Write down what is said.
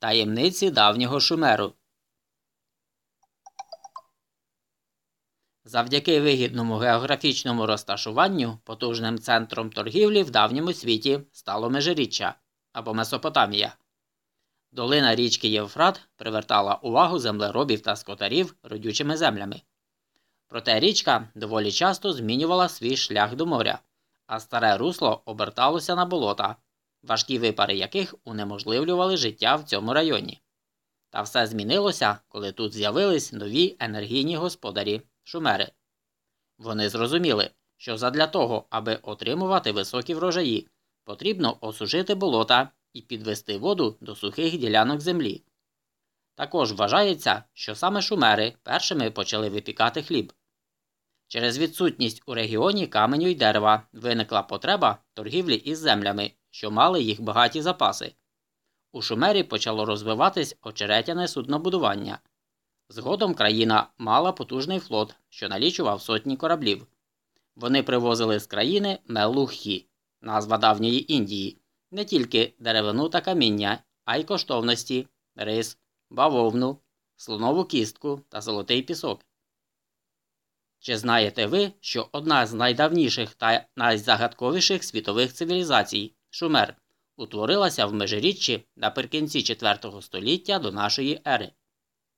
Таємниці давнього Шумеру. Завдяки вигідному географічному розташуванню потужним центром торгівлі в давньому світі стало Межиріччя або Месопотамія. Долина річки Євфрат привертала увагу землеробів та скотарів родючими землями. Проте річка доволі часто змінювала свій шлях до моря, а старе русло оберталося на болота, важкі випари яких унеможливлювали життя в цьому районі. Та все змінилося, коли тут з'явились нові енергійні господарі шумери. Вони зрозуміли, що задля того, аби отримувати високі врожаї, потрібно осушити болота і підвести воду до сухих ділянок землі. Також вважається, що саме шумери першими почали випікати хліб. Через відсутність у регіоні каменю й дерева виникла потреба торгівлі із землями, що мали їх багаті запаси. У Шумері почало розвиватись очеретяне суднобудування. Згодом країна мала потужний флот, що налічував сотні кораблів. Вони привозили з країни Мелухі, назва давньої Індії, не тільки деревину та каміння, а й коштовності, рис, бавовну, слонову кістку та золотий пісок. Чи знаєте ви, що одна з найдавніших та найзагадковіших світових цивілізацій Шумер утворилася в межиріччі наприкінці IV століття до нашої ери?